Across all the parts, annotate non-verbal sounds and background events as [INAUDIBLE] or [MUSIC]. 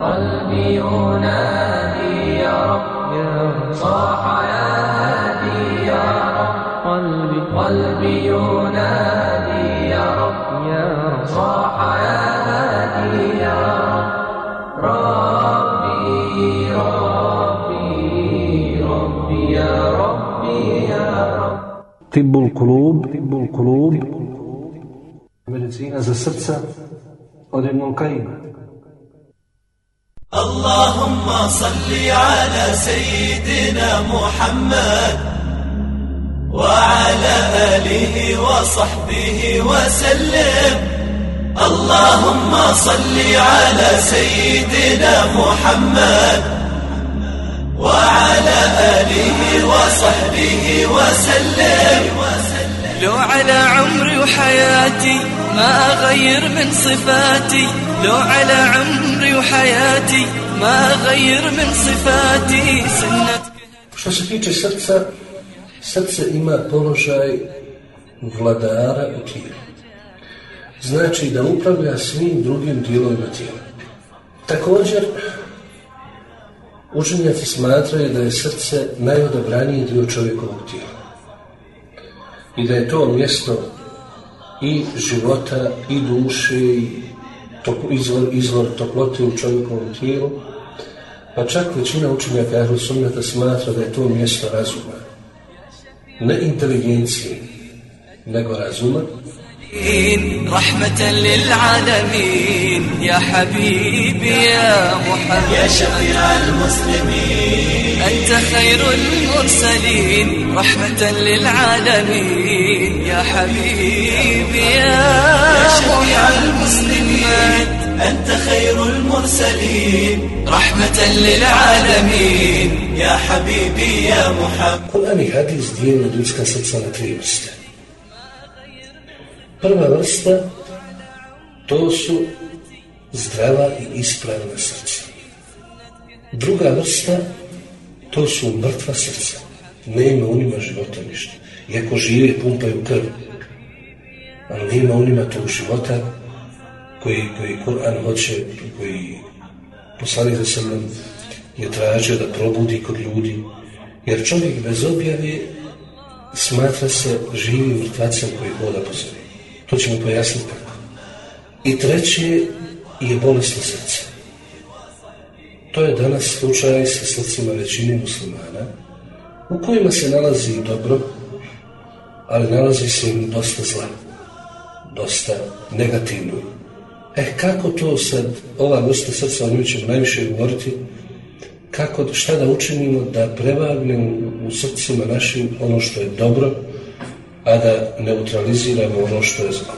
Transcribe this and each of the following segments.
قلبي ينادي يا رب يا صاح يا هادي يا رب. قلبي قلبي ينادي يا رب يا رب. صاح يا هادي يا رب. ربي ربي ربي يا ربي يا رب. طب القلوب طب القلوب. medicina za srca od Ibn Kajima. اللهم صل على سيدنا محمد وعلى آله وصحبه وسلم. اللهم صل على سيدنا محمد وعلى آله وصحبه وسلم. لو على عمري وحياتي ما أغير من صفاتي. لو على عمري وحياتي ما أغير من صفاتي سنة Što se tiče srca, srce ima položaj vladara u tijelu. Znači da upravlja svim drugim dijelovima tijela. Također, učenjaci smatraju da je srce najodabraniji dio čovjekovog tijela. I da je to mjesto i života, i duše, i toplo- izvor, izvor toplote u čovjekovom tijelu, pa čak većina učenjaka Ahlu Sunnata smatra da je to mjesto razuma. Ne inteligencije, nego razuma. رحمة للعالمين يا حبيبي يا محمد يا شفيع المسلمين أنت خير المرسلين رحمة للعالمين يا حبيبي يا شفيع محمد المسلمين أنت خير المرسلين رحمة للعالمين يا حبيبي يا محمد Kur'an i hadis dijeli ljudska srca na tri vrste. Prva vrsta, to su zdrava i ispravna srca. Druga vrsta, to su mrtva srca. Nema u njima života ništa. Iako žive, pumpaju krv. Ali nema u njima tog života koji, koji Kur'an hoće, koji poslanik za sebem je tražio da probudi kod ljudi. Jer čovjek bez objave smatra se živim mrtvacem koji hoda po sebi. To ćemo pojasniti. I treće je bolesno srce. To je danas slučaj sa srcima većine muslimana, u kojima se nalazi dobro, ali nalazi se i dosta zla, dosta negativno. E kako to sad, ova vrsta srca, o njoj ćemo najviše govoriti, kako, šta da učinimo da prevagne u, u srcima našim ono što je dobro, a da neutraliziramo ono što je zlo.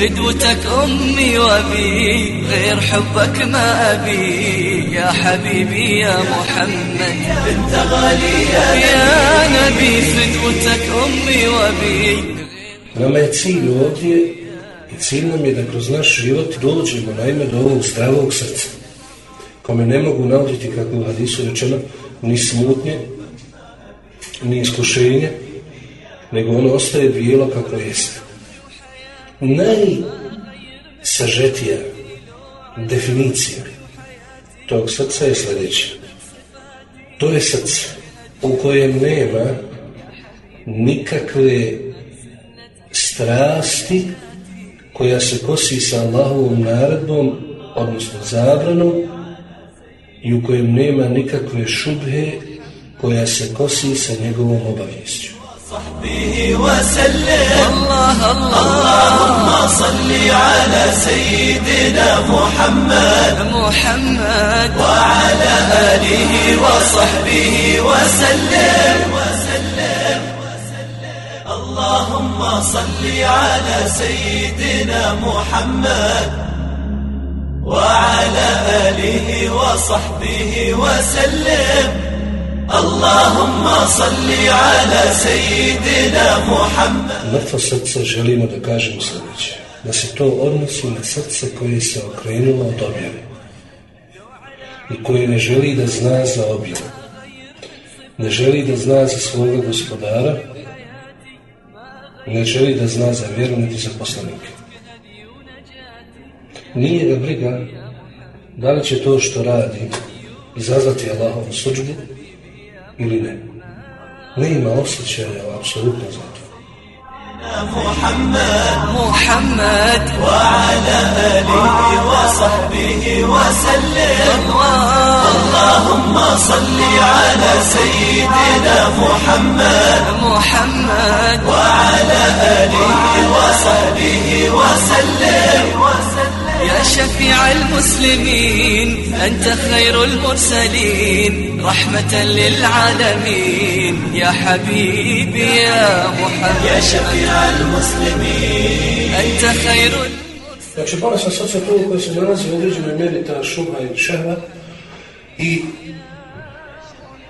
فدوتك امي وابي غير حبك ما ابي يا حبيبي يا محمد أنت غالي يا يا نبي فدوتك امي وابي Nama je cilj ovdje i cilj nam je da kroz naš život dođemo naime do ovog zdravog srca, kome ne mogu nauditi, kako je u hadisu rečeno, ni smutnje, ni iskušenje, nego ono ostaje bijelo kako jeste. Najsažetija definicija tog srca je sljedeća. To je srce u kojem nema nikakve strasti koja se kosi sa Allahovom naredbom, odnosno zabranom, i u kojem nema nikakve šubhe koja se kosi sa njegovom obaviješću. صحبه وسلم. الله الله. اللهم صل على سيدنا محمد. محمد. وعلى آله وصحبه وسلم. وسلم اللهم صل على سيدنا محمد. وعلى آله وصحبه وسلم. Allahumma salli ala sejidina Muhammad. Mrtvo srce želimo da kažemo sljedeće. Da se to odnosi na srce koje se okrenulo od objave i koje ne želi da zna za objavu. Ne želi da zna za svoga gospodara, ne želi da zna za vjeru niti za poslanike. Nije ga briga da li će to što radi izazvati Allahovu suđbu ili ne. Ne ima osjećaja apsolutno za to. محمد محمد. وعلى آله وصحبه وسلم. اللهم صل على سيدنا محمد. محمد. وعلى آله وصحبه وسلم. يا شفيع المسلمين أنت خير المرسلين رحمة للعالمين يا حبيبي يا محمد يا شفيع المسلمين أنت خير Znači, bolesno srce je to u kojoj se nalazi u određenoj mjeri ta šuba i šehva i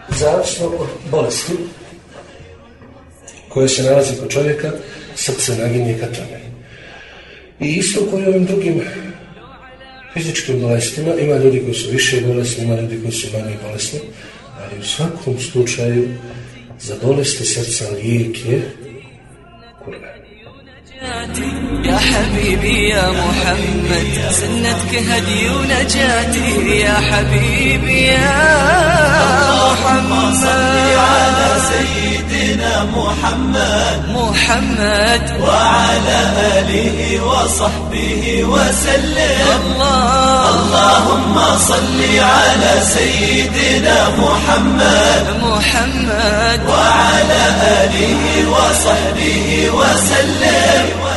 zavisno od bolesti koje se nalazi kod čovjeka, srce naginje ka tome. I isto koji ovim drugim fizičkim bolestima, ima ljudi koji su više bolesni, ima ljudi koji su manje bolesni, ali u svakom slučaju za bolesti srca lijek je Kur'an. يا حبيبي يا محمد سنتك هدي ونجاتي يا حبيبي يا محمد. على سيدنا محمد. محمد. وعلى آله وصحبه وسلم. الله. اللهم صل على سيدنا محمد. محمد. وعلى آله وصحبه وسلم.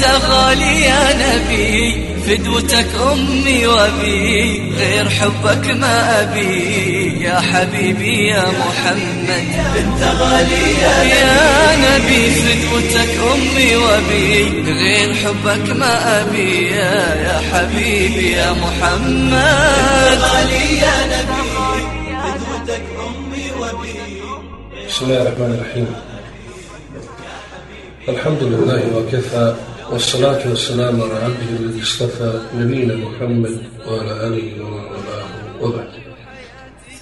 أنت غالي يا نبي فدوتك أمي وأبي غير حبك ما أبي. يا حبيبي يا محمد أنت غالي يا يا نبي فدوتك أمي وأبي غير حبك ما أبي. يا يا حبيبي يا محمد غالي يا نبي قدوتك أمي وبي بسم الله الرحمن الرحيم. الحمد لله وكفى والصلاة والسلام على عبده الذي اصطفى نبينا محمد وعلى آله ومن والاه وبعد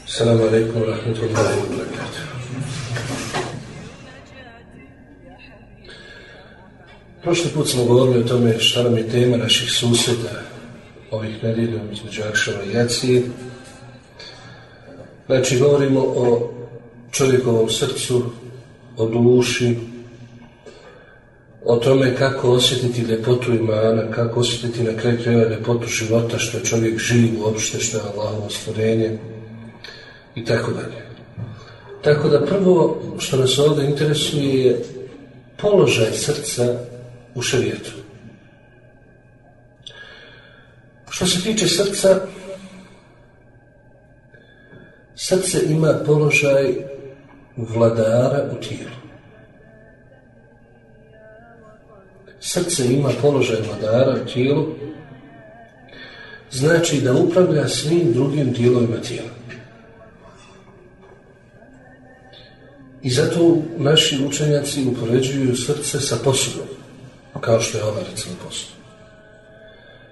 السلام عليكم ورحمة الله وبركاته Prošli put smo govorili o tome šta nam je tema naših susjeda ovih nedjelja između Akšava i Jacije. Znači, govorimo o čovjekovom srcu, o duši, o tome kako osjetiti ljepotu imana, kako osjetiti na kraju krajeva ljepotu života, što je čovjek živ uopšte, što je Allahovo stvorenje i tako dalje. Tako da prvo što nas ovdje interesuje je položaj srca u šarijetu. Što se tiče srca, srce ima položaj vladara u tijelu. Srce ima položaj vladara u tijelu, znači da upravlja svim drugim dijelovima tijela. I zato naši učenjaci upoređuju srce sa posudom, kao što je ova recimo posuda.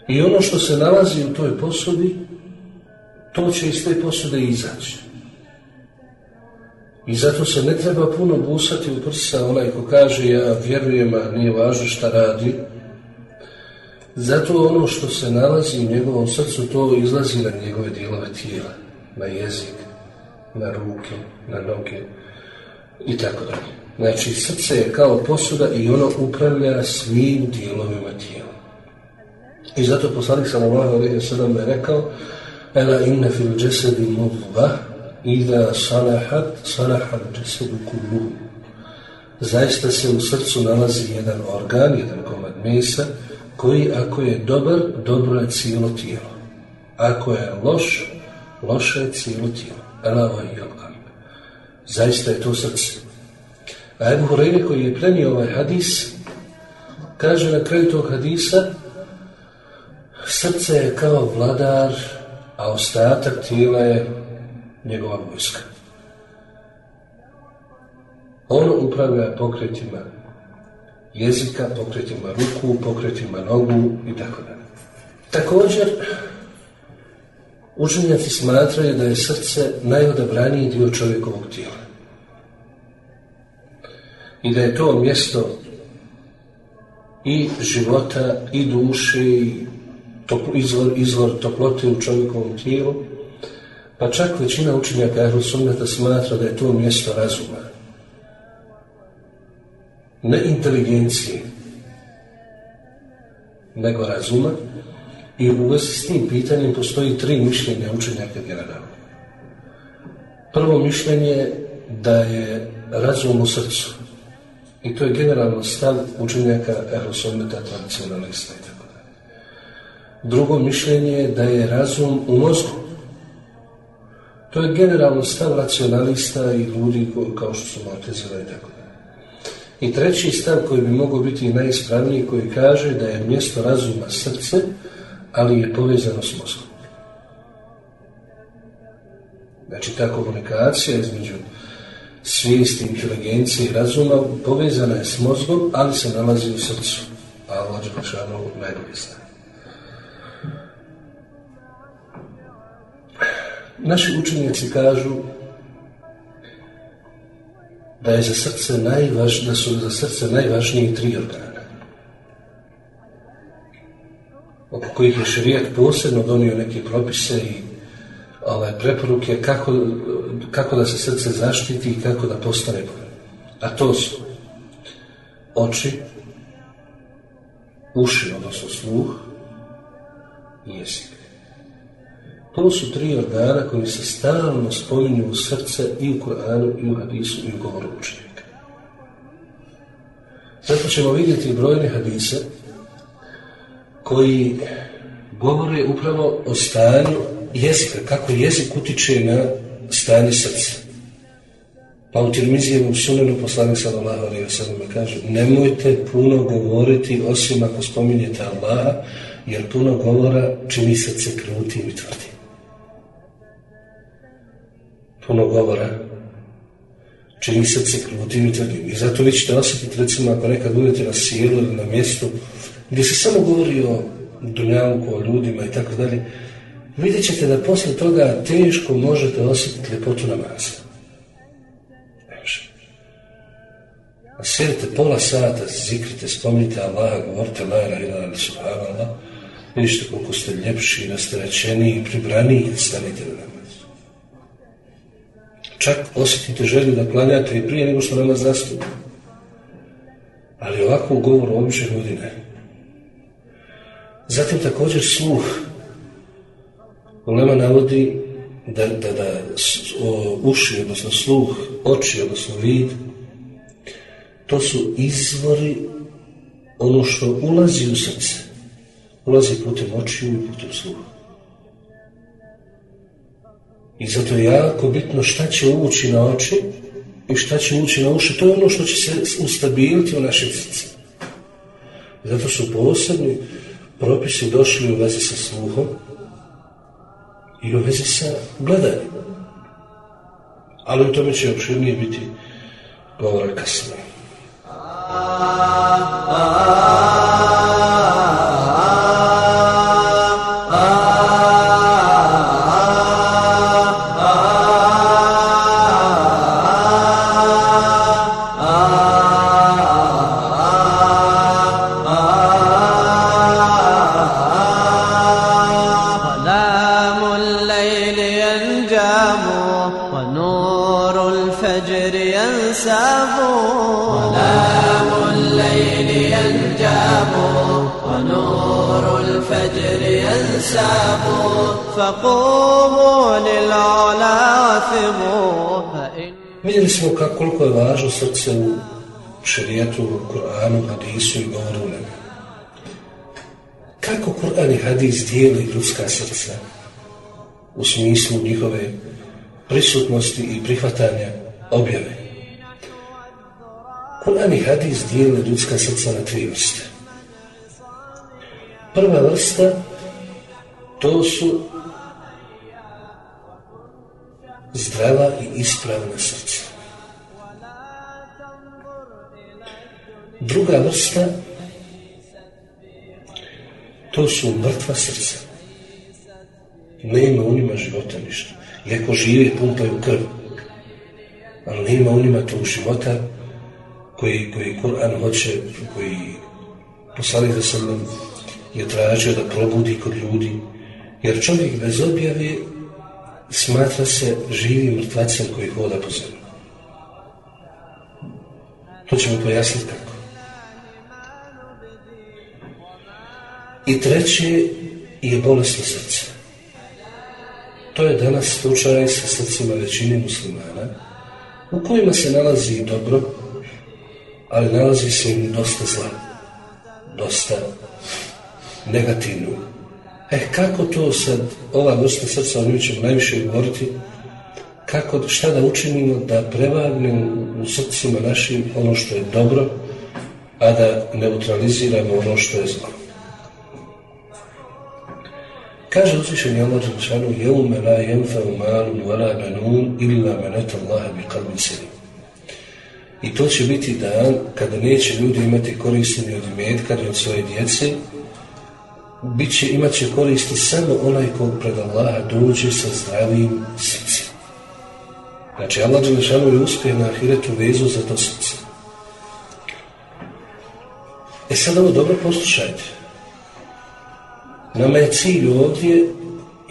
I ono što se nalazi u toj posudi, to će iz te posude izaći. I zato se ne treba puno busati u prsa onaj ko kaže ja vjerujem, a nije važno šta radi. Zato ono što se nalazi u njegovom srcu, to izlazi na njegove dijelove tijela, na jezik, na ruke, na noge i tako dalje. Znači, srce je kao posuda i ono upravlja svim dijelovima tijela. I zato poslanik sallallahu alejhi ve sellem rekao: "Ela inna fil jasadi mudghah idha salahat salaha al-jasadu kulluhu." Zaista se u srcu nalazi jedan organ, jedan komad mesa, koji ako je dobar, dobro je cijelo tijelo. Ako je loš, loše je cijelo tijelo. Ela wa hiya al-qalb. Zaista je to srce. A Ebu Hureyre koji je prenio ovaj hadis, kaže na kraju tog hadisa, srce je kao vladar, a ostatak tijela je njegova vojska. Ono upravlja pokretima jezika, pokretima ruku, pokretima nogu i tako dalje. Također, učenjaci smatraju da je srce najodabraniji dio čovjekovog tijela. I da je to mjesto i života, i duše, i izvor, izvor toplote u čovjekovom tijelu, pa čak većina učenjaka Ehlu Sunneta smatra da je to mjesto razuma. Ne inteligencije, nego razuma. I u vezi s tim pitanjem postoji tri mišljenja učenjaka generalno. Prvo mišljenje je da je razum u srcu. I to je generalno stav učenjaka Ehlu Sunneta, tradicionalista i tako. Drugo mišljenje je da je razum u mozgu. To je generalno stav racionalista i ljudi kao što su Motezila i tako. I treći stav koji bi mogao biti najispravniji koji kaže da je mjesto razuma srce, ali je povezano s mozgom. Znači ta komunikacija između svijesti, inteligencije i razuma povezana je s mozgom, ali se nalazi u srcu. A Allah Đelešanu najbolje. Naši učenjaci kažu da je za srce najvaž, da su za srce najvažniji tri organa. Oko kojih je šerijat posebno donio neke propise i ovaj, preporuke kako, kako da se srce zaštiti i kako da postane. A to su oči, uši, odnosno sluh i jezik. To su tri organa koji se stalno spominju u srce i u Koranu i u hadisu i u govoru učenika. Zato ćemo vidjeti brojne hadise koji govore upravo o stanju jezika, kako jezik utiče na stanje srca. Pa u Tirmizijevom sunenu poslanik sallallahu alaihi wa kaže nemojte puno govoriti osim ako spominjete Allaha, jer puno govora čini srce krutim i tvrdim. Puno govora čini srce krutim i. I zato vi ćete osjetiti, recimo, ako nekad budete na sjelu ili na mjestu gdje se samo govori o dunjavku, o ljudima i tako dalje, vidjet ćete da posle toga teško možete osjetiti ljepotu namaza. Ne. A sjedite pola sata, zikrite, spominjite Allaha, govorite la ilaha Allah, subhanallah, vidite koliko ste ljepši, rasterećeniji, pribraniji kad stanete na namaz. Čak osjetite želju da klanjate i prije nego što namaz zastupi. Ali ovako u govoru običnih ljudi ne. Zatim također sluh. Ulema navodi da, da, da o, uši, odnosno sluh, oči, odnosno vid, to su izvori ono što ulazi u srce. Ulazi putem očiju i putem sluha. I zato je jako bitno šta će ući na oči i šta će ući na uši. To je ono što će se ustabiliti u našem srcu. Zato su posebni propisi došli u vezi sa sluhom i u vezi sa gledanjem. Ali u tome će opširnije biti govora kasnije. Koliko je važno srce u šerijetu, u Kur'anu, hadisu i govoru ulema. Kako Kur'an i hadis dijeli ljudska srca u smislu njihove prisutnosti i prihvatanja objave? Kur'an i hadis dijeli ljudska srca na tri vrste. Prva vrsta to su zdrava i ispravna srca. Druga vrsta to su mrtva srca. Nema u njima života ništa. Iako žive, pumpaju krv. Ali nema u njima tog života koji, koji Kur'an hoće, koji poslanik za sallam je tražio da probudi kod ljudi. Jer čovjek bez objave smatra se živim mrtvacem koji hoda po zemlji. To ćemo pojasniti I treće je bolesno srce. To je danas slučaj sa srcima većine muslimana, u kojima se nalazi dobro, ali nalazi se i dosta zla, dosta negativno. E, kako to sad, ova vrsta srca, o njoj ćemo najviše govoriti, kako, šta da učinimo da prevagnemo u srcima našim ono što je dobro, a da neutraliziramo ono što je zlo. Kaže uzvišeni Allah Đelšanu Jevme la jenfeu malun wala banun illa manet Allaha bi qalbin selim. I to će biti dan kada neće ljudi imati koristi ni od imetka ni od svoje djece, bit će, imat će koristi samo onaj ko pred Allaha dođe sa zdravim srcem. Znači Allah Đelšanu je uspije na ahiretu vezu za to srce. E sad ovo dobro poslušajte. Nama je cilj ovdje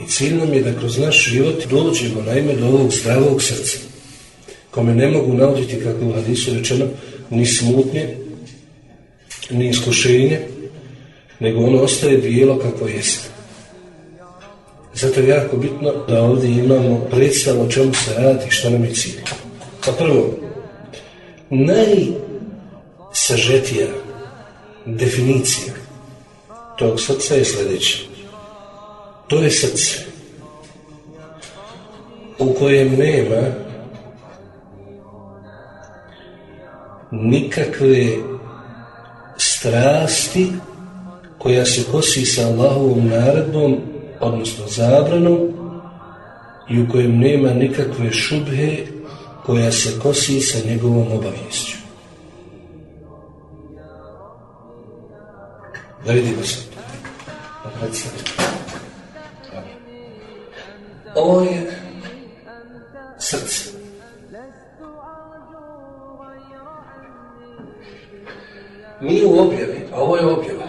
i cilj nam je da kroz naš život dođemo naime do ovog zdravog srca, kome ne mogu nauditi, kako u hadisu rečeno, ni smutnje, ni iskušenje, nego ono ostaje bijelo kako jeste. Zato je jako bitno da ovdje imamo predstavu o čemu se radi što nam je cilj. Pa prvo, najsažetija definicija tog srca je sljedeće. To je srce u kojem nema nikakve strasti koja se kosi sa Allahovom naredbom, odnosno zabranom, i u kojem nema nikakve šubhe koja se kosi sa njegovom obaviješću. Da vidimo se. Ovo je srce. Mi u objavi, a ovo je objava.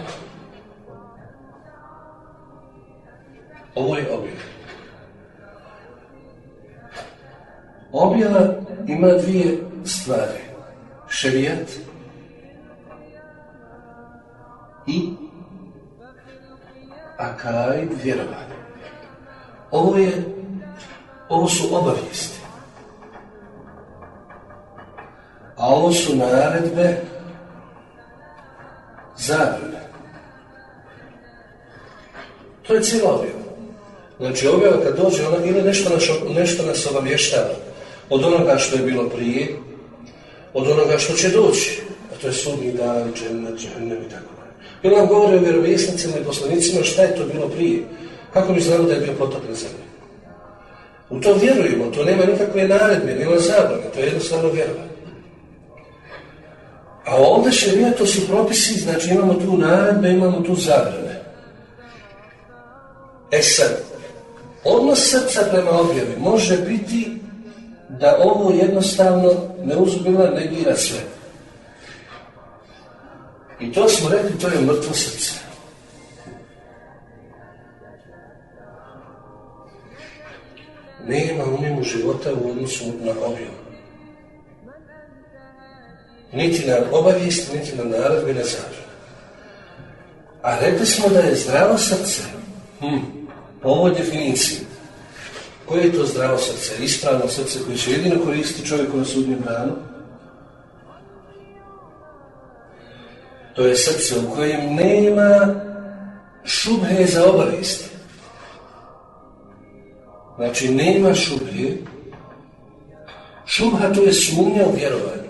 Ovo je objava. Objava ima dvije stvari. Šerijat i akaid vjerovanje. Ovo je, ovo su obavijesti. A ovo su naredbe zabrane. To je cijela objava. Znači objava kad dođe ona ili nešto nas, nešto nas obavještava od onoga što je bilo prije, od onoga što će doći, a to je sudni dan, džennet, džennet i tako Ili nam govori o vjerovjesnicima i poslanicima šta je to bilo prije, kako mi znamo da je bio potop na zemlji. U to vjerujemo, to nema nikakve naredbe, nema zabrane, to je jednostavno vjerovanje. A ovdje šerija to su propisi, znači imamo tu naredbe, imamo tu zabrane. E sad, odnos srca prema objavi može biti da ovo jednostavno ne uzbila, negira sve. I to smo rekli, to je mrtvo srce. Nema u njemu života u odnosu na objavu. niti na obavijest, niti na naredbe, na zabranu. A rekli smo da je zdravo srce, hm, po ovoj definiciji, koje je to zdravo srce? Ispravno srce koje će jedino koristiti čovjeku na sudnjem danu? To je srce u kojem nema šubhe za obavijesti. Znači, nema šubhe. Šubha to je sumnja u vjerovanju.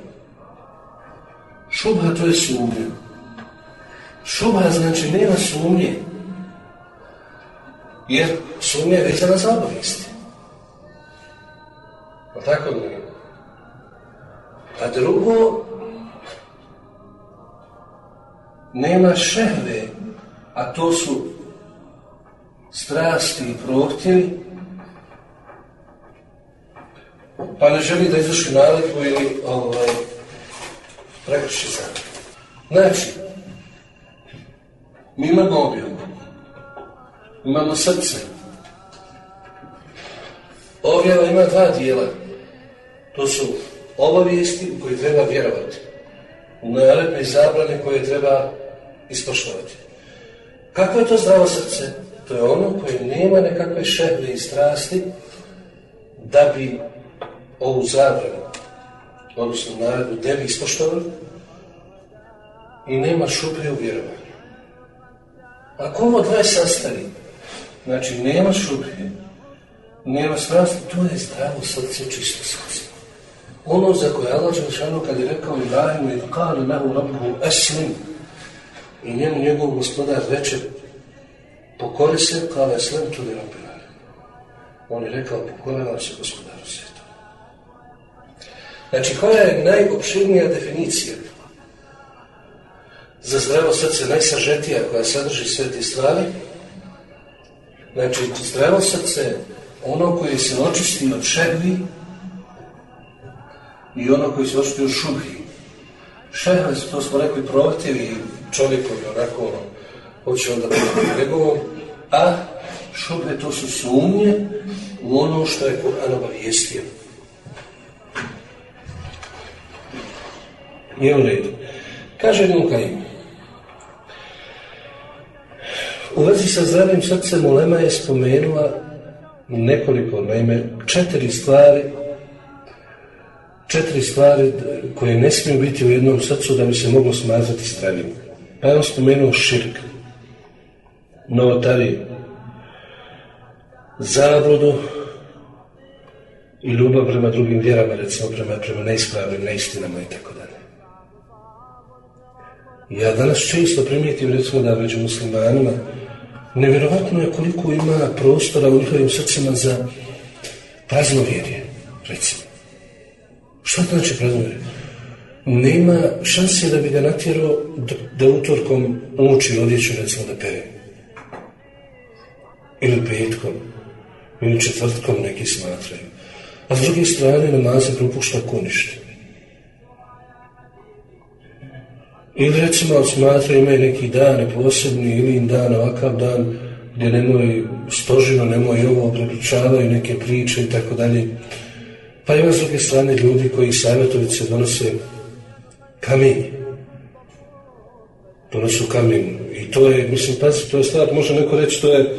Šubha to je sumnja. Šubha znači nema sumnje. Jer sumnja je vezana za obavijesti. Pa tako nije. A drugo, nema šehve, a to su strasti i prohtjevi, pa ne želi da izvrši naliku ili ovaj, prekrši za. Znači, mi imamo objav, imamo srce. Objava ima dva dijela. To su obavijesti u koje treba vjerovati. Naredbe i zabrane koje treba ispoštovati. Kako je to zdravo srce? To je ono koje nema nekakve šehve i strasti da bi ovu zabranu, odnosno naredbu, ne bi ispoštovali i nema šuplje u vjerovanju. Ako ovo dvoje sastavi, znači nema šuplje, nema strasti, to je zdravo srce, čisto srce. Ono za koje Allah Đelšanu kad je rekao Ibrahimu i kale lehu rabbuhu eslim i njemu njegov gospodar reče pokori se kale eslim tu li On je rekao pokoravam se gospodaru svijeta. Znači koja je najopširnija definicija za zdravo srce, najsažetija koja sadrži sve te stvari? Znači zdravo srce ono koje se očisti od šegvi i ono koji se očituju šubhi. Šehve su, to smo rekli, prohtjevi čovjekovi, onako ono, hoće onda biti njegovom, a šubhe to su sumnje u ono što je Kur'an obavijestio. Nije u redu. Kaže Nukajim, u vezi sa zdravim srcem Ulema je spomenula nekoliko, naime, četiri stvari četiri stvari koje ne smiju biti u jednom srcu da bi se moglo smatrati zdravim. Pa je on spomenuo širk, novotariju, zabludu i ljubav prema drugim vjerama, recimo prema, prema neispravnim neistinama i tako dalje. Ja danas često primijetim recimo da među muslimanima nevjerovatno je koliko ima prostora u njihovim srcima za praznovjerje, recimo. Što znači praznovjerje? Nema šanse da bi ga natjerao da, utorkom uči odjeću, recimo da pere. Ili petkom, ili četvrtkom neki smatraju. A s druge strane namaze propušta ko Ili recimo smatraju imaju neki dan posebni ili im dan ovakav dan gdje nemoj stožino, nemoj ovo, prepričavaju neke priče i tako dalje. Pa ima s druge strane ljudi koji savjetovice donose kamenje. Donosu kamen. I to je, mislim, pazi, to je stvar, može neko reći, to je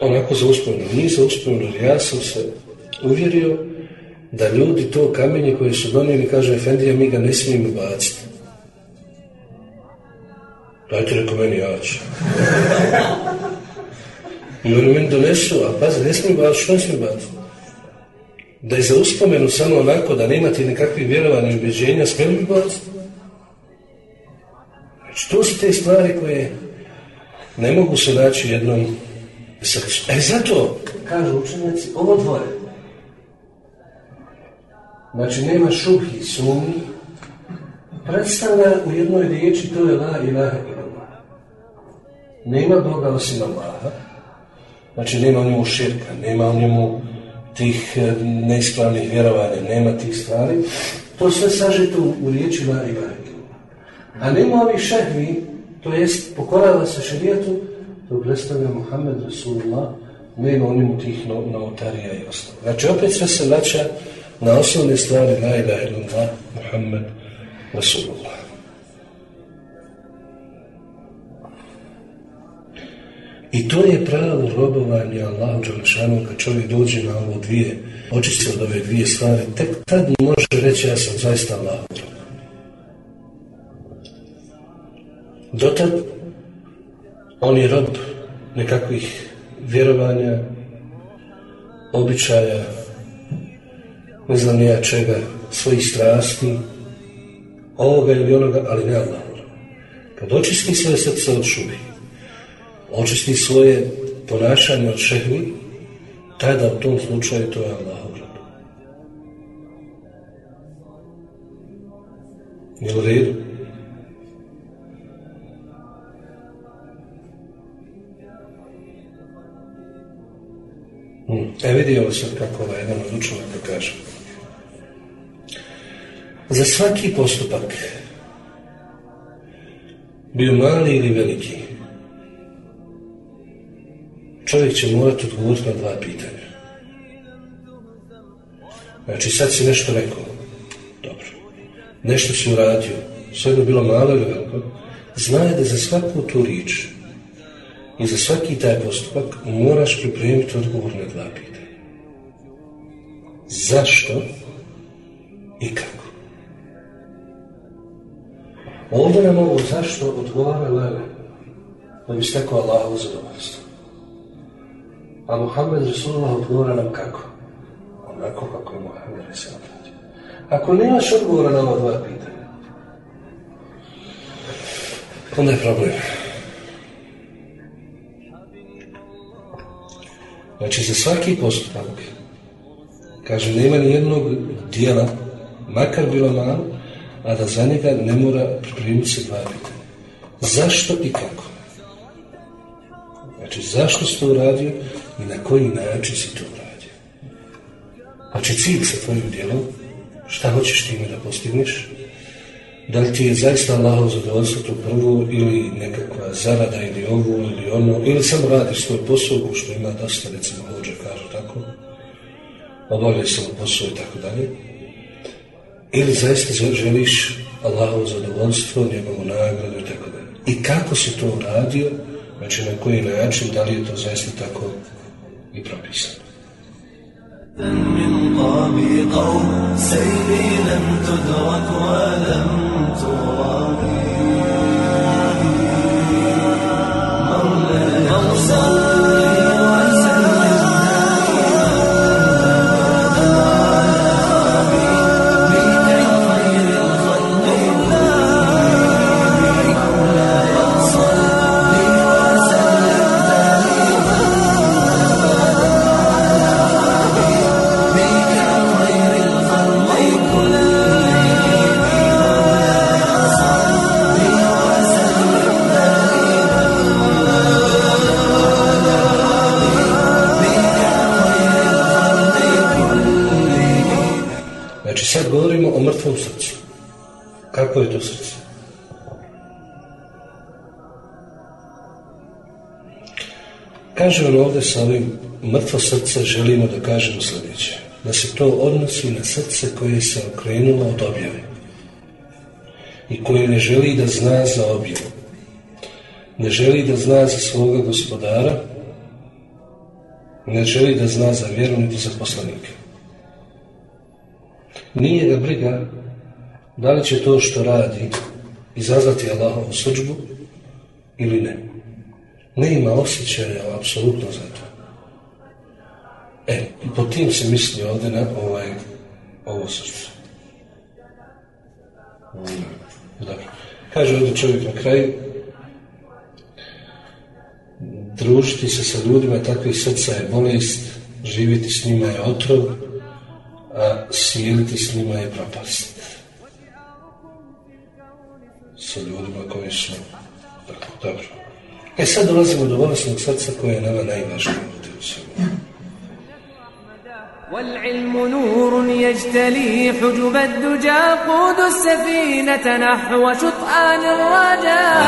onako za. Nije uspomenu, jer ja sam se uvjerio da ljudi to kamenje koje su donijeli, kaže Efendija, mi ga ne smijemo baciti. Dajte reko meni ja ću. [LAUGHS] I oni meni donesu, a pazi, ne smijem baciti, što ne smijem baciti? Da je za uspomenu samo onako da nemate nekakvih vjerovanja i ubjeđenja, smijem bi? Znači, to su te stvari koje ne mogu se naći jednom srcu. E zato, kažu učenjaci, ovo dvoje. Znači, nema šuhi, sumnji, predstavlja u jednoj riječi, to je la ilaha nema Boga osim Allaha. Znači nema u njemu širka, nema u njemu tih eh, neispravnih vjerovanja, nema tih stvari. To sve sažito u riječi La A nema ovih šehvi, to jest pokorava se šerijetu, to predstavlja Muhammed Rasulullah, nema njemu tih novotarija i ostalo. Znači opet sve se vraća na osnovne stvari La ilaha Muhammed Rasulullah. I to je pravo robovanje Allahu Đelešanu kad čovjek dođe na ovo dvije, očisti od ove dvije stvari, tek tad može reći ja sam zaista Allahu rob. Dotad on je rob nekakvih vjerovanja, običaja, ne znam nija čega, svojih strasti, ovoga ili onoga, ali ne Allah. Kad očisti svoje srce od očisti svoje ponašanje od šehvi, tada u tom slučaju to je Allah. Je li redu? E vidio sam kako ovaj jedan od učenika kaže. Za svaki postupak, bio mali ili veliki, čovjek će morati odgovoriti na dva pitanja. Znači sad si nešto rekao, dobro. Nešto si uradio, sve je bilo malo ili veliko, znaje da za svaku tu riječ i za svaki taj postupak moraš pripremiti odgovor na dva pitanja. Zašto i kako? Ovdje nam ovo zašto odgovara leve, da bi stekao Allahovu zadovoljstvo. A Muhammed Rasulullah odgovara nam kako? Onako kako je Muhammed Rasulullah. Ako nemaš odgovora na ova dva pitanja, onda je problem. Znači za svaki postupak, kaže, nema ni jednog dijela, makar bilo malo, a da za njega ne mora pripremiti se dva pitanja. Zašto i kako? Znači, zašto si to uradio i na koji način si to uradio? Znači, cilj sa tvojim djelom, šta hoćeš time da postigneš? Da li ti je zaista Allahov zadovoljstvo to prvo ili nekakva zarada ili ovo ili ono, ili samo radiš svoj posao, što ima dosta, recimo, hođe kažu tako, obavljaju samo posao i tako dalje, ili zaista želiš Allahovo zadovoljstvo, njegovu nagradu i tako dalje. I kako si to uradio, znači na koji način, da li je to zaista tako متربيش من قابي قوم لم تدرك ولم sa ovim mrtvo srce želimo da kažemo sljedeće. Da se to odnosi na srce koje se okrenulo od objave i koje ne želi da zna za objavu. Ne želi da zna za svoga gospodara, ne želi da zna za vjeru niti za poslanike. Nije ga briga da li će to što radi izazvati Allahovu suđbu ili ne. Ne ima osjećaja apsolutno za to. E, i po tim se misli ovdje na ovaj, ovo srce. Dobro. Kaže ovdje čovjek na kraju, družiti se sa ljudima takvih srca je bolest, živjeti s njima je otrov, a sjeliti s njima je propast. Sa ljudima koji su dobro. E sad dolazimo do bolesnog srca koje je nama najvažnije u svemu. والعلم نور يجتلي حجب الدجى قود السفينة نحو شطآن الرجاء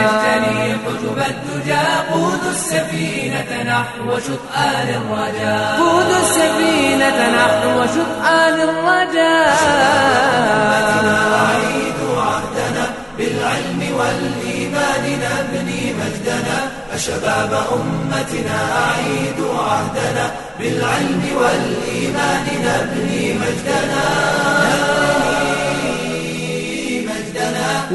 يجتلي حجب الدجى قود السفينة نحو شطآن الرجاء قود السفينة نحو شطآن الرجاء أعيد عهدنا بالعلم والإيمان نبني مجدنا أشباب أمتنا أعيد عهدنا بالعلم والإيمان نبني مجدنا.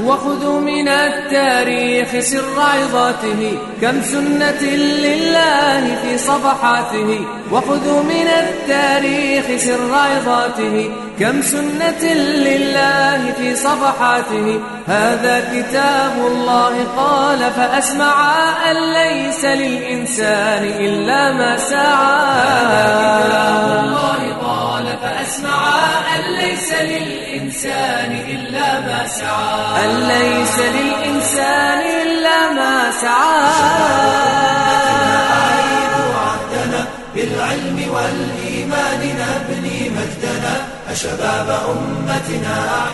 وخذوا من التاريخ سر عظاته كم سنة لله في صفحاته. وخذوا من التاريخ سر عظاته كم سنة لله في صفحاته. هذا كتاب الله قال فأسمع أن ليس للإنسان إلا ما سعى. هذا كتاب الله قال فأسمع أن ليس للإنسان إلا ما سعى أن ليس للإنسان إلا ما سعى عهدنا بالعلم والإيمان نبني مجدنا أشباب أمتنا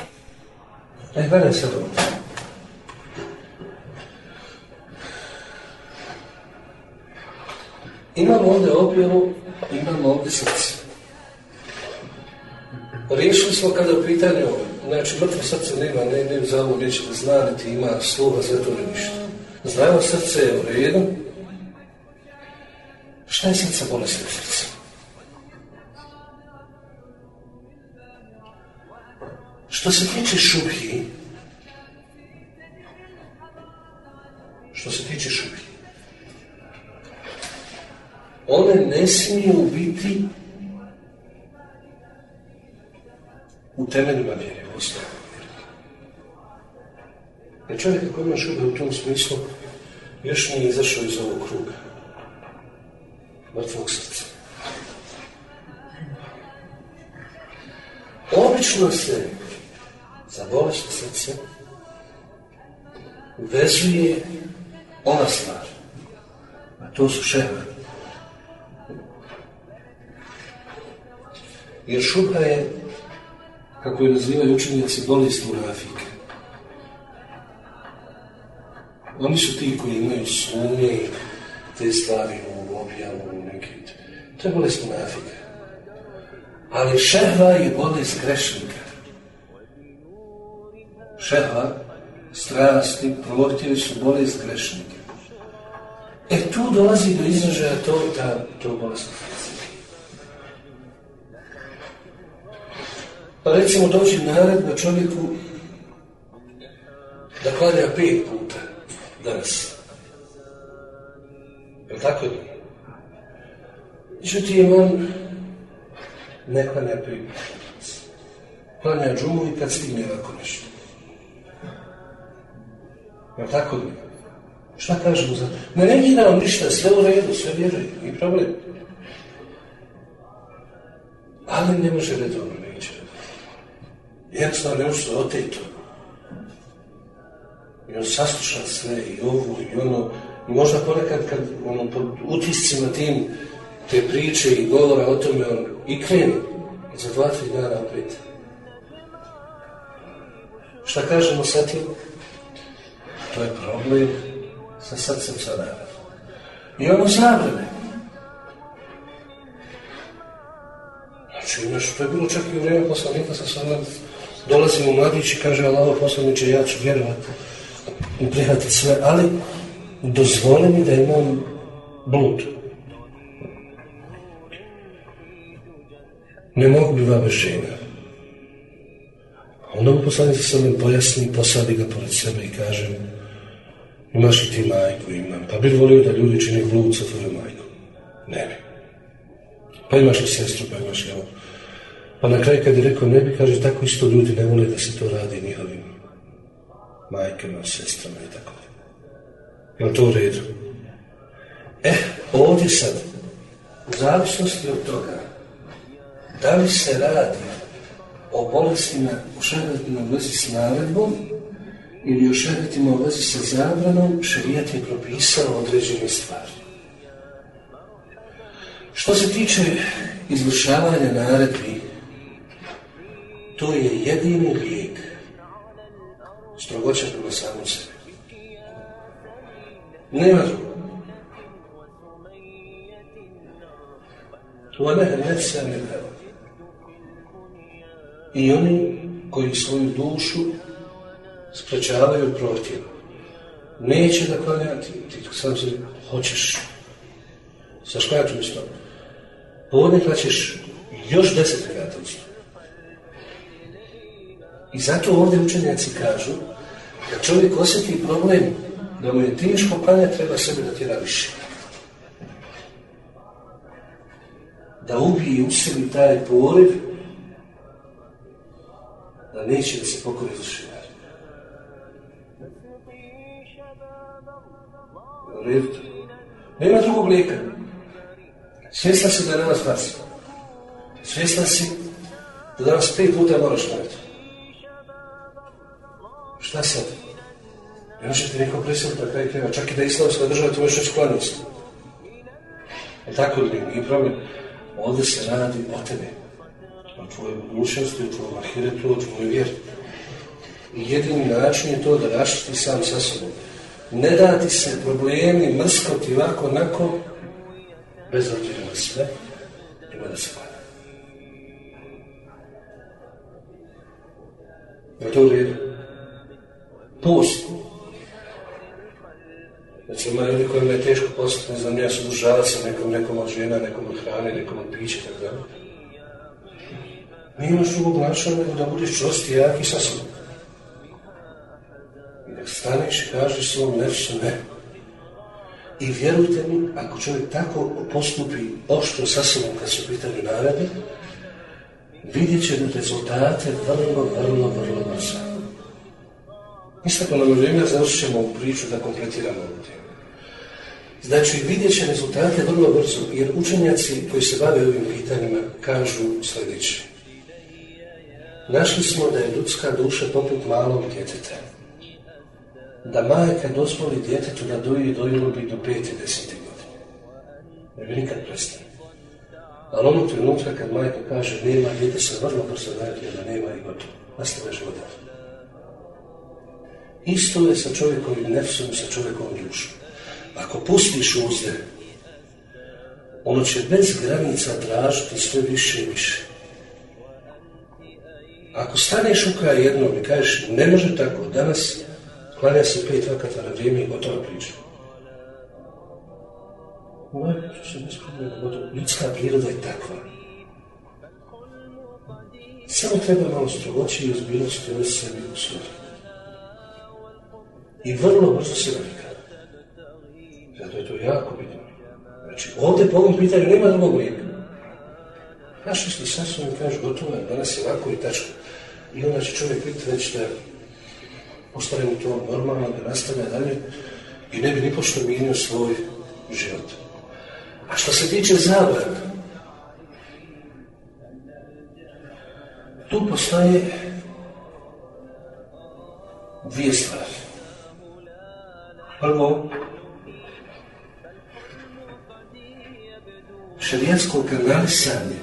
sad ovo. Imamo ovdje objavu, imamo ovdje srce. Riješili smo kada u pitanju, znači mrtvo srce nema, ne, ne za ovu riječ da zna, niti ima sluha za to ni ništa. Zdravo srce je u redu. Šta je srce bolesti u srcu? Što se tiče šubhi, što se tiče šubhi, one ne smiju biti u temeljima vjere, u osnovama vjere. Jer čovjek ako ima šube u tom smislu, još nije izašao iz ovog kruga. Mrtvog srca. Obično se za bolest srca vezuje ova stvar, a to su šehve. Jer šubha je, kako je nazivaju učenjaci, bolest munafika. Oni su ti koji imaju sumnje i te stvari u objavu, u neki... To je bolest munafika. Ali šehva je bolest grešnika. Šehva, strasti, prohtjevi su bolest grešnika. E tu dolazi do izražaja to, ta, to bolest Pa recimo dođe naredba čovjeku da klanja pet puta danas. Je tako je? Međutim, on ne klanja pet. Klanja džumu i kad stigne ovako nešto. Je tako? Šta kažemo za to? Ne negira on ništa, sve u redu, sve vjeruje, nije problem. Ali ne može redovno. Jednostavno ne može se oteti. I on sasluša sve, i ovo, i ono. Možda ponekad kad ono, pod utiscima tim te priče i govora o tome, on i kreni. Za dva, tri dana opet. Šta kažemo sa tim? To je problem sa srcem sa naravno. I ono zabrane. Znači, imaš, to je bilo čak i u vrijeme poslanika sa sada dolazi mu mladić i kaže Allah poslaniče, ja ću vjerovati i prihvatiti sve, ali dozvoli mi da imam blud. Ne mogu bi vam žena. Onda mu poslanik sa sada pojasni, posadi ga pored sebe i kaže imaš li ti majku? Imam. Pa bih volio da ljudi čine blud sa tvojom majkom. Ne bi. Pa imaš li sestru, pa imaš li ovo. Pa na kraju kad je rekao ne bi, kaže tako isto ljudi ne vole da se to radi njihovim majkama, sestrama i tako. Je to u redu? E, ovdje sad, u zavisnosti od toga, da li se radi o bolestima u šehvetima u vezi s naredbom ili u vezi sa zabranom, šerijat je propisao određene stvari. Što se tiče izvršavanja naredbi, to je jedini lijek. Strogoća prema samom sebi. Nema drugo. I oni koji svoju dušu sprečavaju protiv. Neće da klanjati, ti sam se hoćeš. Sa škajatom istom. Podnikla ćeš još deset i zato ovdje učenjaci kažu, kad čovjek osjeti problem, da mu je teško klanjati, treba sebe da tjera više. Da ubije u sebi taj poriv, da neće da se pokori izvršenja. Nema drugog lijeka. Svjesna si da nema spasi. Svjesna si da danas pet puta moraš raditi. Šta sad? Ne može ti neko prisiliti na kraju kreva, čak i da islamska država ti možeš klanjost. E tako li nije problem. Ovdje se radi o tebi. O tvojoj budućnosti, o tvojom ahiretu, o tvojoj vjeri. I jedini način je to da raštiti sam sa sobom. Ne dati se problemi mrskoti ovako, onako, bez obzira na sve, ima da se klanja. Je to u redu? Post. Znači ima ljudi kojima je teško postati, ne znam, ja se sa nekom, nekom od žena, nekom od hrane, nekom od pića, tako da. Nimaš drugog načina nego da budeš čvrst i jak i sa sobom. I da staneš i kažeš svom nefsu ne. I vjerujte mi, ako čovjek tako postupi ošto sa sobom kad su pitanju naredbe, vidjet će rezultate vrlo, vrlo, vrlo brzo. Nam vrijeme završit ćemo ovu priču da kompletiramo ovu temu. Znači, vidjet će rezultate vrlo brzo, jer učenjaci koji se bave ovim pitanjima kažu sljedeće. Našli smo da je ljudska duša poput malog djeteta. Da majka dozvoli djetetu da doji dojilo bi do pete desete godine. Ne bi nikad prestane. Ali onog trenutka kad majka kaže nema, djete se vrlo brzo nađe da nema i gotovo. Nastave života. Isto je sa čovjekovim nefsom sa čovjekovom dušom. Ako pustiš uzde, ono će bez granica tražiti sve više i više. Ako staneš u kraj jednom i kažeš ne može tako, danas klanja se pet vakata na vrijeme i gotova priča. Moj, što se bez problema, gotovo. Ljudska priroda je takva. Samo treba malo strogoći i ozbiljnosti ove sebi u. I vrlo brzo se navika. Zato je to jako bitno. Znači, ovdje po ovom pitanju nema drugog lijeka. Našli ste sasvom i kažu gotovo je, danas je lako i tačko. I onda će čovjek vidjeti već da postane mu to normalno, da nastavlja dalje i ne bi ni pošto minio svoj život. A što se tiče zabrana, tu postoje dvije stvari. Prvo, šarijatsko kanalisanje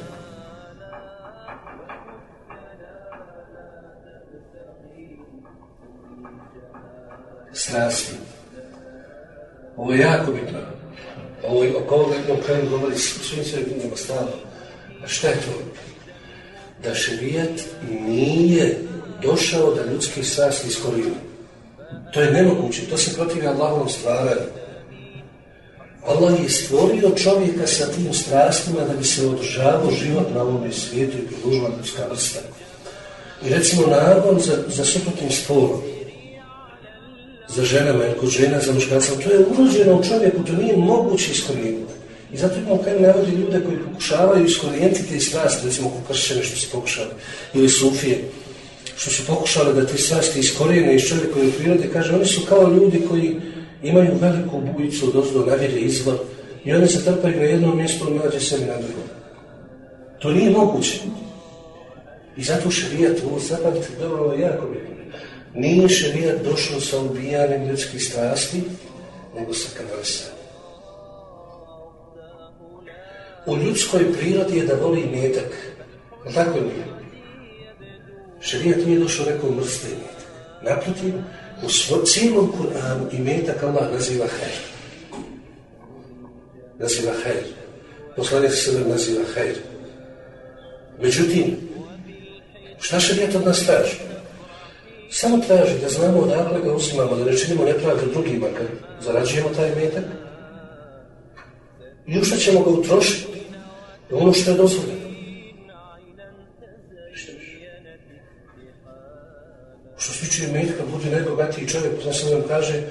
strasti. Ovo je jako bitno. Ovo je oko ovoga jednom kraju govori svim sredinima stalo. A šta je to? Da šerijat nije došao da ljudski strast iskoriju. To je nemoguće, to se protivi Allahovom stvaranju. Allah je stvorio čovjeka sa tim strastima da bi se održavao život na ovom svijetu i produžila ljudska vrsta. I recimo nagon za, za suprotnim stvorom, za ženama ili kod žena, za muškarca, to je urođeno u čovjeku, to nije moguće iskorijeniti. I zato imamo kaj navodi ljude koji pokušavaju iskorijeniti te strasti, recimo ko kršćane što su pokušali, ili sufije, što su pokušali da te strasti iskorijene iz čovjekove prirode, kaže, oni su kao ljudi koji imaju veliku bujicu dozdo navjere izvor i oni se trpaju na jednom mjestu i nađe sebi na drugom. To nije moguće. I zato šarijat, ovo zapamtite dobro, jako bitno. Nije šarijat došlo sa ubijanjem ljudskih strasti, nego sa kanalisanjem. U ljudskoj prirodi je da voli metak. Tako nije. Šarijat nije došao mrste metak. Naprotiv, u svo, cijelom Kur'anu i metak Allah naziva hajr. naziva hajr. Poslanik se naziva hajr. Međutim, šta šarijet od nas traži? Samo traži da znamo odakle ga uzimamo, da ne činimo nepravdu drugima kad zarađujemo taj metak i u što ćemo ga utrošiti, ono što je dozvoljeno. Tiče metka, budi najbogatiji čovjek, znači nam kaže,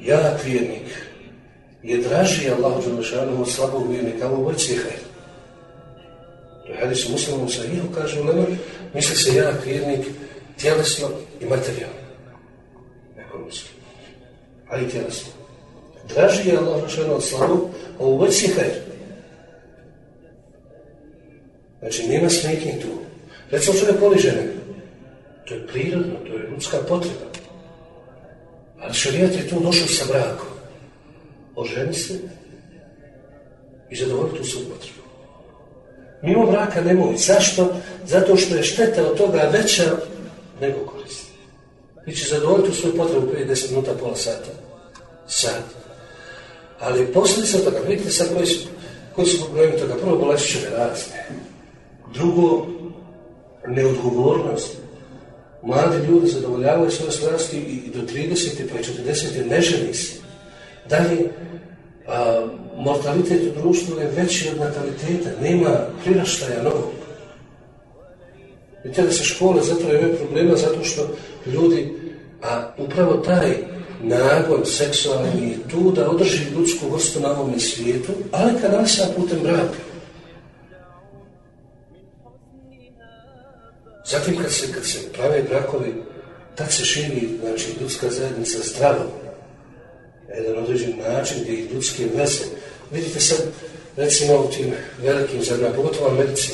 ja vjernik je draži Allahu Đelešanu od slabog vjernika, ovo je cihaj. To je hadis muslimom sa ihu, kaže Ulema, misli se ja vjernik tjelesno i materijalno. Ekonomski. A i tjelesno. Draži je Allah Đelešanu od slabog, ovo je cihaj. Znači, nema smetnje tu. Recimo čovjek voli žene. To je prirodno, to je ljudska potreba. Ali šarijat je tu došao sa brakom. Oženi se i zadovoljiti tu svoju potrebu. Mimo braka nemoj. Zašto? Zato što je šteta od toga veća nego koristi. Vi će zadovoljiti svoju potrebu prije 10 minuta, pola sata. Sad. Ali posljedica toga, vidite sad koji su, koji su problemi toga. Prvo, bolešće razne. Drugo, neodgovornost mladi ljudi zadovoljavaju svoje strasti i do 30. pa i 40. ne želi se. Dalje, a, mortalitet u društvu je veći od nataliteta, nema priraštaja novog. Vidite da se škole zato imaju problema zato što ljudi, a upravo taj nagon seksualni je tu da održi ljudsku vrstu na ovome svijetu, ali kanasa putem braka. Zatim kad se, kad se prave brakovi, tad se širi znači, ljudska zajednica zdravo. Jedan određen način gdje i ljudske veze. Vidite sad, recimo u tim velikim zemljama, pogotovo Americi,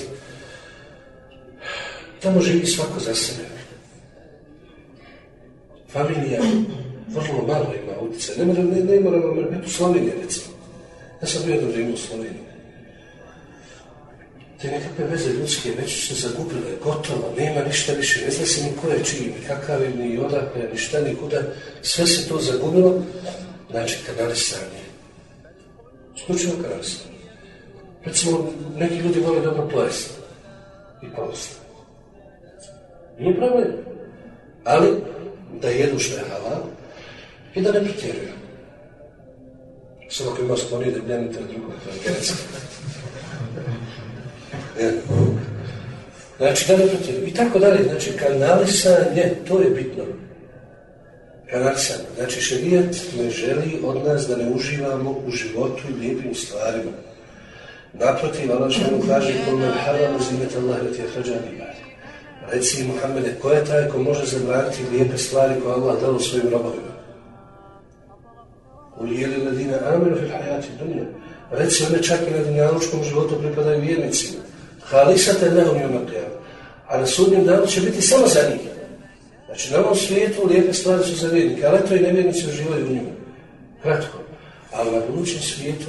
tamo živi svako za sebe. Familija vrlo malo ima utjecaj. Ne, ne, ne, ne moramo biti u Sloveniji, recimo. Ja sam bio jedno vrijeme u Sloveniji te nekakve veze ljudske već se zagubile, gotovo, nema ništa više, ne zna se ni ko je čiji, ni kakav je, ni odakle, ni šta, ni kuda, sve se to zagubilo, znači kanalisanje. Isključivo kanalisanje. Recimo, neki ljudi vole dobro pojesti i posti. Nije problem, ali da jedu što je halal i da ne pretjeruju. Samo ako ima sklonije da bljenite je Znači, da protiv. I tako dalje. Znači, kanalisanje, to je bitno. Kanalisanje. Znači, šerijat ne želi od nas da ne uživamo u životu i lijepim stvarima. Naprotiv, Allah što mu kaže ko me harama zimet Allah ti je Reci Muhammede, ko je taj ko može zabraniti lijepe stvari koje Allah dao svojim robovima? Ulijeli ladina amenu fil hajati dunja. Reci one čak i na dunjalučkom životu pripadaju vjernicima. Halisate lehom jom A na sudnjem danu će biti samo za njih. Znači, na ovom svijetu lijepe stvari su za vjernike, ali to i nevjernici uživaju u njima. Kratko. Ali na budućem svijetu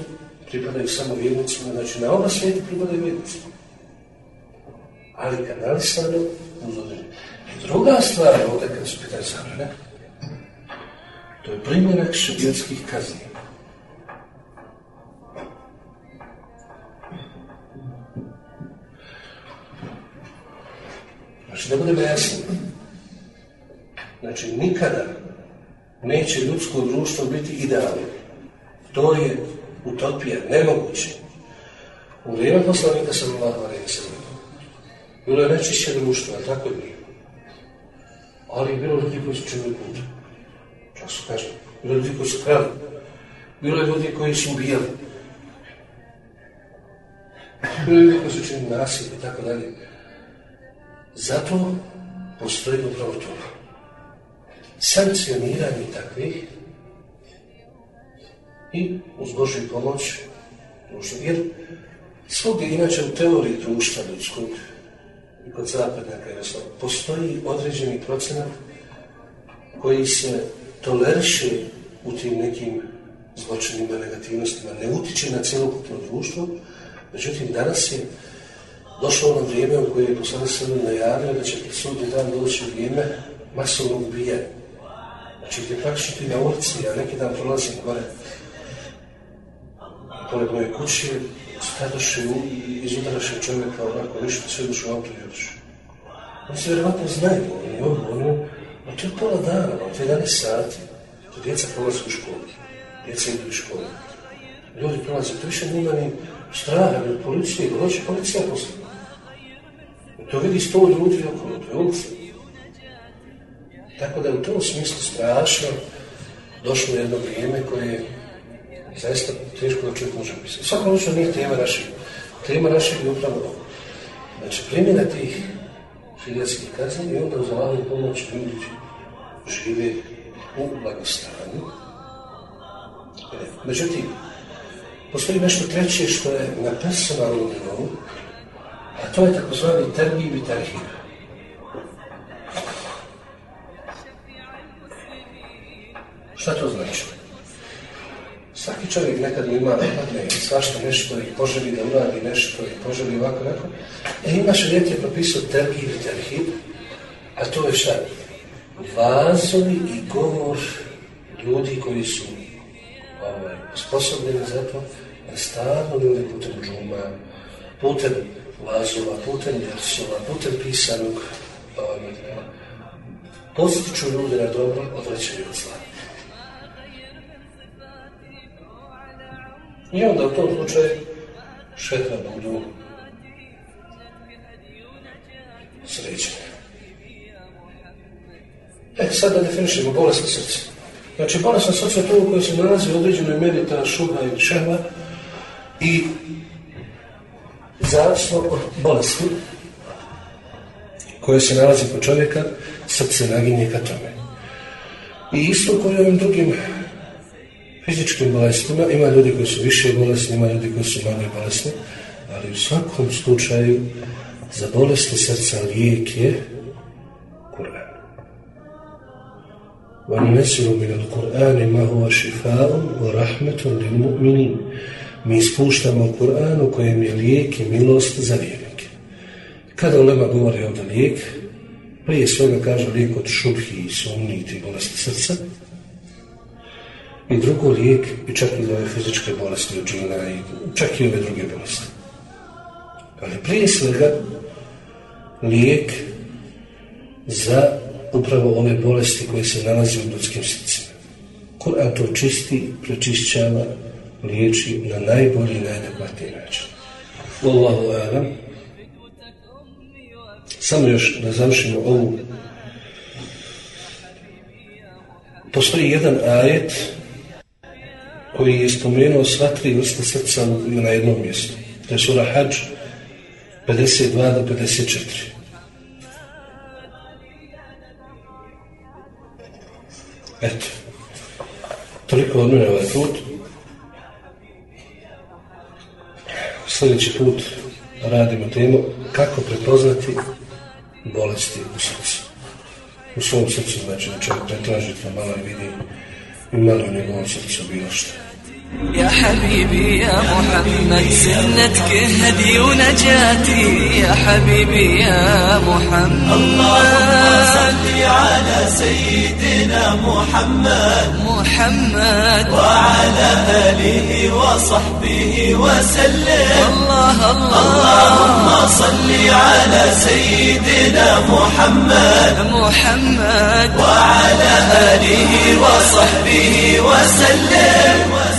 pripadaju samo vjernicima, znači na ovom svijetu pripadaju vjernicima. Ali kanalisano uz određenje. I druga stvar je ovdje kad su pitanje zabrane, to je primjerak šabijetskih kazni. Znači, da budemo jasni. Znači, nikada neće ljudsko društvo biti idealno. To je utopija, nemoguće. U vrijeme poslanika sam Allah sallam bilo je nečišće društvo, a tako je bilo. Ali bilo ljudi koji su činili put. Čak su kažem. Bilo ljudi koji su krali. Bilo je ljudi koji su ubijali. Bilo je ljudi koji su činili nasilje i tako dalje. Zato postoji upravo to. Sankcioniranje takvih i uz Božju pomoć društva. Jer svugdje inače u teoriji društva ljudskog i kod zapadnjaka postoji određeni procenat koji se toleriše u tim nekim zločinima, negativnostima, ne utiče na celokupno društvo, međutim danas je došlo ono vrijeme u koje je poslani sve najavio da će pred sudnji dan doći vrijeme masovnog ubijanja. Znači gdje praktično ti na ulici, a neki dan prolazim gore, pored moje kuće, stadoše i izudaraše čovjeka onako ništa, sve duše u auto i otiše. Oni se vjerovatno znaju, oni ovo, oni, a to je pola dana, to je 11 sati, to djeca prolaze u školu, djeca idu u školu. Ljudi prolaze, to više nema ni straha, ni policije, hoće policija posle. To vidi sto ljudi okolo, to je. Tako da u tom smislu strašno došlo jedno vrijeme koje je zaista teško da čovjek može pisati. Svako slučaju nije tema našeg. Tema našeg je upravo ovo. Znači, primjena tih hiljadskih kazni i onda pomoć ljudi žive u blagostanju. E, Međutim, postoji nešto treće što je na personalnom nivou, a to je takozvani tergib i. Šta to znači? Svaki čovjek nekad ima napadne svašta nešto i poželi da uradi nešto i poželi ovako neko. E ima šarijet je propisao tergib i terhib, a to je šta? Vazovi i govor ljudi koji su ovaj, sposobni za to, stalno ljudi putem džuma, putem vazova, putem dersova, putem pisanog postiču ljude na dobro, odvraćaju od zla. I onda u tom slučaju šetra budu srećene. E, sad da definišemo bolesno srce. Znači, bolesno srce je to u kojoj se nalazi u određenoj meri ta šuba ili šehva i završno od bolesti koja se nalazi kod čovjeka, srce naginje ka tome. I isto kao i ovim drugim fizičkim bolestima, ima ljudi koji su više bolesni, ima ljudi koji su manje bolesni, ali u svakom slučaju za bolesti srca lijek je Kur'an. وَنَسِرُ مِنَ الْقُرْآنِ مَا هُوَ شِفَاءٌ وَرَحْمَةٌ mi spuštamo u Kur'anu kojem je lijek i milost za vjernike. Kada Ulema govori ovdje lijek, prije svega kaže lijek od šubhi i sumnji bolesti srca, i drugo lijek i čak i ove fizičke bolesti od džina i čak i ove druge bolesti. Ali prije svega lijek za upravo ove bolesti koje se nalazi u ljudskim srcima. Kur'an to čisti, prečišćava, liječi na najbolji i najadekvatniji način. Wallahu alam. Samo još da završimo ovu. Postoji jedan ajet koji je spomenuo sva tri vrste srca na jednom mjestu. To je sura Hajj 52 do 54. Eto. Toliko od mene ovaj put. Sljedeći put radimo temu kako prepoznati bolesti u srcu. U svom srcu, znači da čovjek ne traži to malo i vidi ima li u njegovom srcu bilo što. يا حبيبي يا محمد سنتك هدي ونجاتي. يا حبيبي يا محمد. اللهم صل على سيدنا محمد. محمد. وعلى آله وصحبه وسلم. الله الله. اللهم صل على سيدنا محمد. محمد. وعلى آله وصحبه وسلم.